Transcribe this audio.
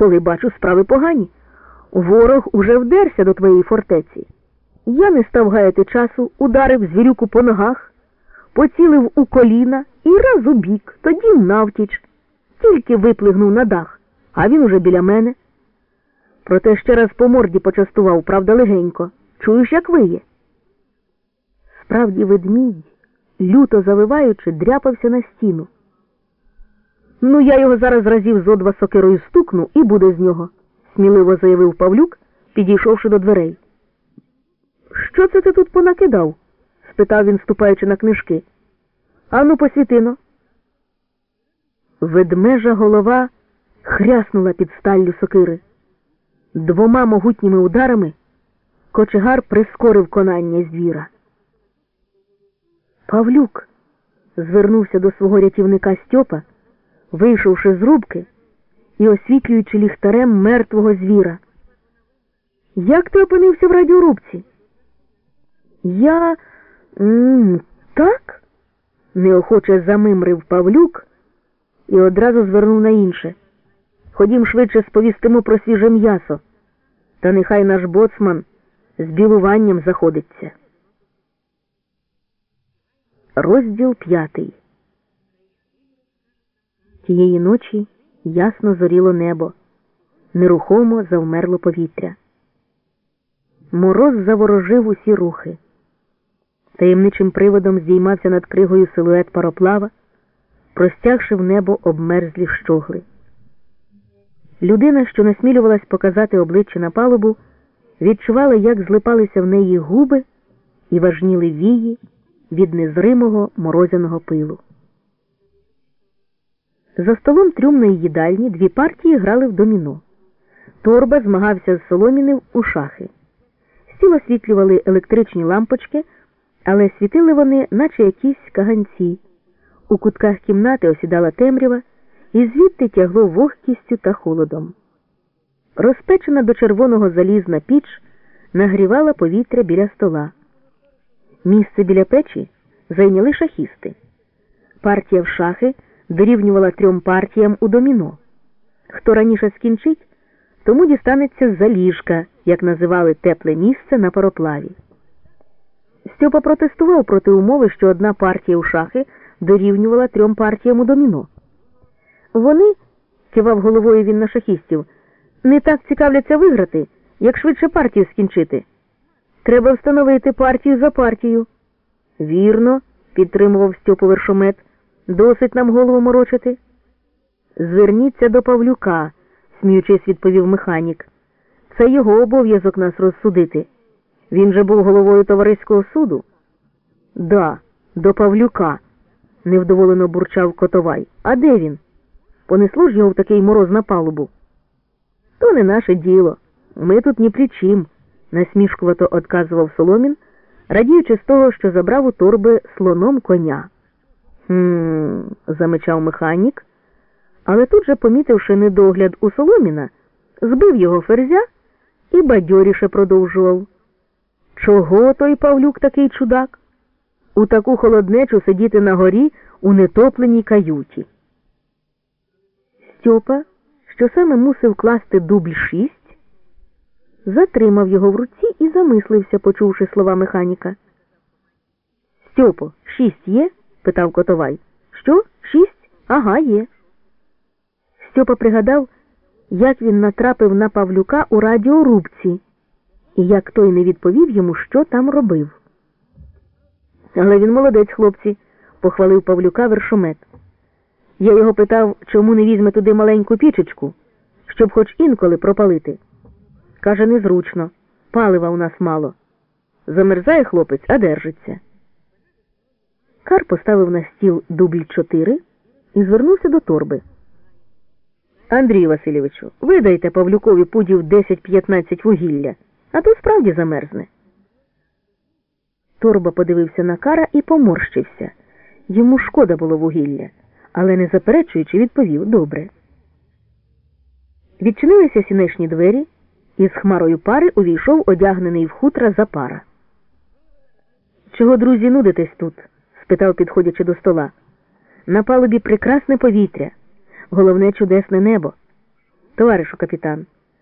коли бачу справи погані. Ворог уже вдерся до твоєї фортеці. Я не став гаяти часу, ударив звірюку по ногах, поцілив у коліна і раз у бік, тоді навтіч. Тільки виплигнув на дах, а він уже біля мене. Проте ще раз по морді почастував, правда, легенько. Чуєш, як виє? Справді ведмідь, люто завиваючи, дряпався на стіну. Ну, я його зараз разів зо два сокирою стукну і буде з нього, сміливо заявив Павлюк, підійшовши до дверей. Що це ти тут понакидав? спитав він, ступаючи на книжки. Ану, посвітино. Ведмежа голова хряснула під сталлю сокири. Двома могутніми ударами кочегар прискорив конання звіра. Павлюк звернувся до свого рятівника Стьопа, вийшовши з рубки і освітлюючи ліхтарем мертвого звіра. Як ти опинився в радіорубці? Я м так? неохоче замимрив Павлюк і одразу звернув на інше. Ходім швидше сповістимо про свіже м'ясо, та нехай наш боцман з білуванням заходиться. Розділ п'ятий. Тієї ночі ясно зоріло небо, нерухомо завмерло повітря. Мороз заворожив усі рухи. Таємничим приводом здіймався над кригою силует пароплава, простягши в небо обмерзлі щогли. Людина, що насмілювалась показати обличчя на палубу, відчувала, як злипалися в неї губи і важніли вії від незримого морозяного пилу. За столом трюмної їдальні дві партії грали в доміно. Торба змагався з Соломіним у шахи. Стіл освітлювали електричні лампочки, але світили вони, наче якісь каганці. У кутках кімнати осідала темрява, і звідти тягло вогкістю та холодом. Розпечена до червоного залізна піч нагрівала повітря біля стола. Місце біля печі зайняли шахісти. Партія в шахи дорівнювала трьом партіям у доміно. Хто раніше скінчить, тому дістанеться заліжка, як називали тепле місце на пароплаві. Стьопа протестував проти умови, що одна партія у шахи дорівнювала трьом партіям у доміно. Вони, кивав головою він на шахістів, не так цікавляться виграти, як швидше партію скінчити. Треба встановити партію за партію. Вірно, підтримував Стьопу вершомет. Досить нам голову морочити. Зверніться до Павлюка, сміючись, відповів механік. Це його обов'язок нас розсудити. Він же був головою товариського суду. Да, до Павлюка, невдоволено бурчав Котовай. А де він? Понесло ж його в такий мороз на палубу. То не наше діло. Ми тут ні при чим, насмішкувато одказував Соломін, радіючи з того, що забрав у торби слоном коня. Замичав механік, але тут же, помітивши недогляд у Соломіна, збив його ферзя і бадьоріше продовжував. Чого той Павлюк такий чудак? У таку холоднечу сидіти на горі у нетопленій каюті. Стьопа, що саме мусив класти дубль шість, затримав його в руці і замислився, почувши слова механіка. Стьопо, шість є? Питав Котовай. Що? Шість? Ага, є. Стьопа пригадав, як він натрапив на Павлюка у радіорубці, і як той не відповів йому, що там робив. Але він молодець, хлопці, похвалив Павлюка вершомет. Я його питав, чому не візьме туди маленьку пічечку, щоб хоч інколи пропалити. Каже, незручно, палива у нас мало. Замерзає хлопець, а держиться. Кар поставив на стіл дубль чотири і звернувся до торби. Андрій Васильовичу, видайте Павлюкові пудів 10-15 вугілля, а то справді замерзне. Торба подивився на кара і поморщився. Йому шкода було вугілля, але не заперечуючи, відповів добре. Відчинилися сінешні двері, і з хмарою пари увійшов одягнений в хутра запара. Чого, друзі, нудитесь тут? Спитав, підходячи до стола. На палубі прекрасне повітря, головне чудесне небо. Товаришу капітан.